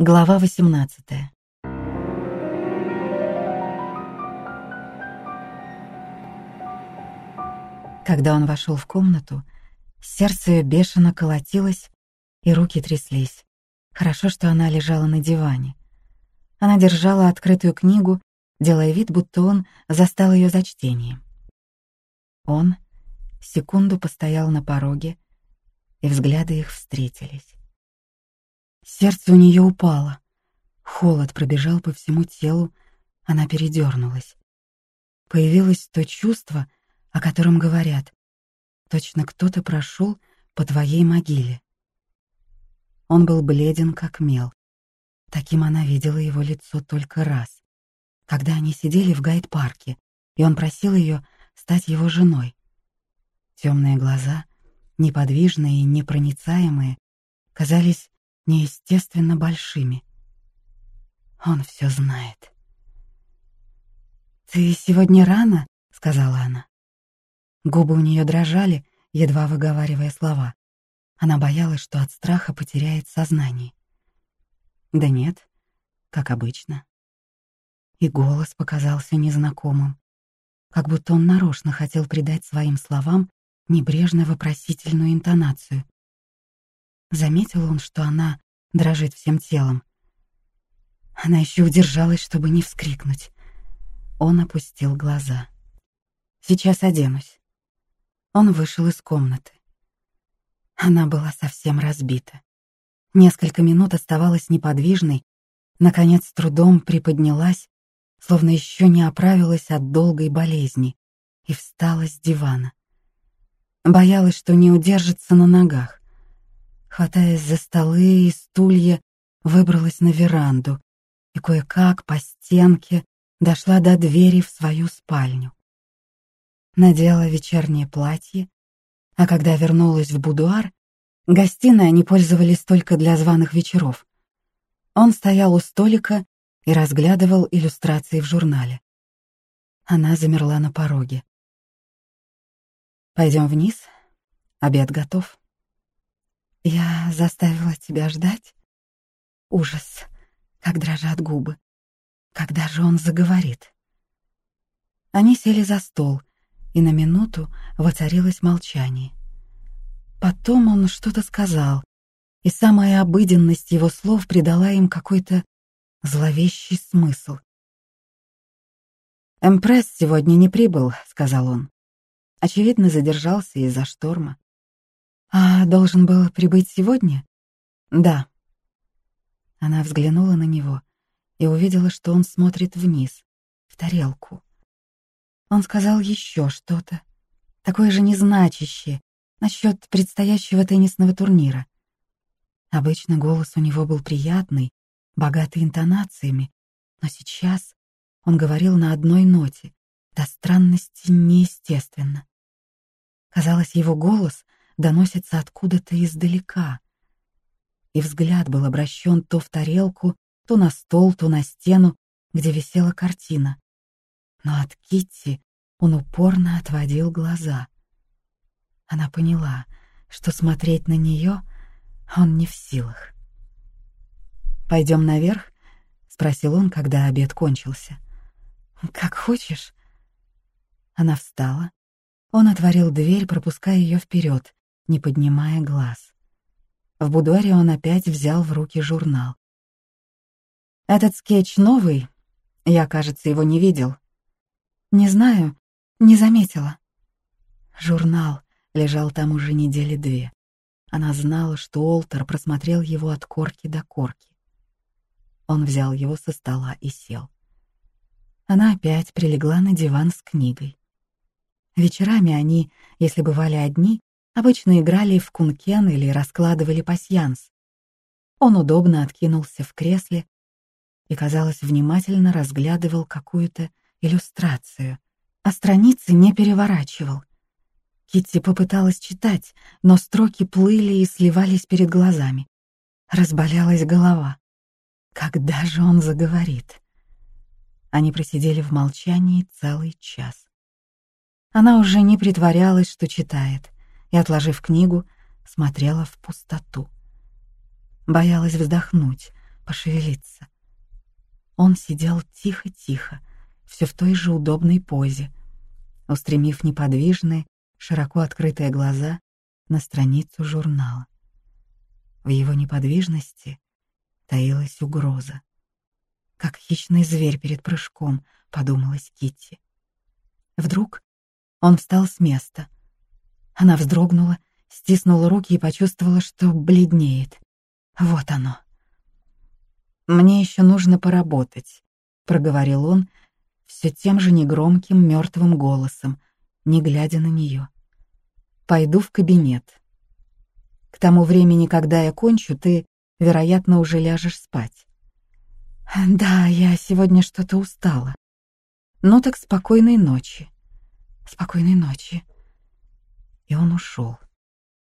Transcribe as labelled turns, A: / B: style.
A: Глава 18 Когда он вошел в комнату, сердце бешено колотилось, и руки тряслись. Хорошо, что она лежала на диване. Она держала открытую книгу, делая вид, будто он застал ее за чтением. Он секунду постоял на пороге, и взгляды их встретились. Сердце у нее упало. Холод пробежал по всему телу, она передернулась. Появилось то чувство, о котором говорят. Точно кто-то прошел по твоей могиле. Он был бледен, как мел. Таким она видела его лицо только раз, когда они сидели в гайд-парке, и он просил ее стать его женой. Темные глаза, неподвижные и непроницаемые, казались неестественно большими. Он все знает. «Ты сегодня рано?» — сказала она. Губы у нее дрожали, едва выговаривая слова. Она боялась, что от страха потеряет сознание. Да нет, как обычно. И голос показался незнакомым, как будто он нарочно хотел придать своим словам небрежно-вопросительную интонацию. Заметил он, что она дрожит всем телом. Она еще удержалась, чтобы не вскрикнуть. Он опустил глаза. «Сейчас оденусь». Он вышел из комнаты. Она была совсем разбита. Несколько минут оставалась неподвижной, наконец с трудом приподнялась, словно еще не оправилась от долгой болезни, и встала с дивана. Боялась, что не удержится на ногах хватаясь за столы и стулья, выбралась на веранду и кое-как по стенке дошла до двери в свою спальню. Надела вечернее платье, а когда вернулась в будуар, гостиной они пользовались только для званых вечеров. Он стоял у столика и разглядывал иллюстрации в журнале. Она замерла на пороге. «Пойдем вниз. Обед готов». Я заставила тебя ждать? Ужас, как дрожат губы. Когда же он заговорит? Они сели за стол, и на минуту воцарилось молчание. Потом он что-то сказал, и самая обыденность его слов придала им какой-то зловещий смысл. «Эмпресс сегодня не прибыл», — сказал он. Очевидно, задержался из-за шторма. «А должен был прибыть сегодня?» «Да». Она взглянула на него и увидела, что он смотрит вниз, в тарелку. Он сказал еще что-то, такое же незначащее, насчет предстоящего теннисного турнира. Обычно голос у него был приятный, богатый интонациями, но сейчас он говорил на одной ноте, до странности неестественно. Казалось, его голос доносится откуда-то издалека. И взгляд был обращен то в тарелку, то на стол, то на стену, где висела картина. Но от Китти он упорно отводил глаза. Она поняла, что смотреть на нее он не в силах. «Пойдем наверх?» — спросил он, когда обед кончился. «Как хочешь». Она встала. Он отворил дверь, пропуская ее вперед, не поднимая глаз. В будуаре он опять взял в руки журнал. «Этот скетч новый? Я, кажется, его не видел». «Не знаю, не заметила». Журнал лежал там уже недели две. Она знала, что Олтер просмотрел его от корки до корки. Он взял его со стола и сел. Она опять прилегла на диван с книгой. Вечерами они, если бывали одни, Обычно играли в кункен или раскладывали пасьянс. Он удобно откинулся в кресле и, казалось, внимательно разглядывал какую-то иллюстрацию, а страницы не переворачивал. Китти попыталась читать, но строки плыли и сливались перед глазами. Разболелась голова. Когда же он заговорит? Они просидели в молчании целый час. Она уже не притворялась, что читает и, отложив книгу, смотрела в пустоту. Боялась вздохнуть, пошевелиться. Он сидел тихо-тихо, все в той же удобной позе, устремив неподвижные, широко открытые глаза на страницу журнала. В его неподвижности таилась угроза. Как хищный зверь перед прыжком, подумалась Китти. Вдруг он встал с места. Она вздрогнула, стиснула руки и почувствовала, что бледнеет. Вот оно. «Мне еще нужно поработать», — проговорил он все тем же негромким мертвым голосом, не глядя на нее. «Пойду в кабинет. К тому времени, когда я кончу, ты, вероятно, уже ляжешь спать». «Да, я сегодня что-то устала. Ну так спокойной ночи. Спокойной ночи». И он ушел.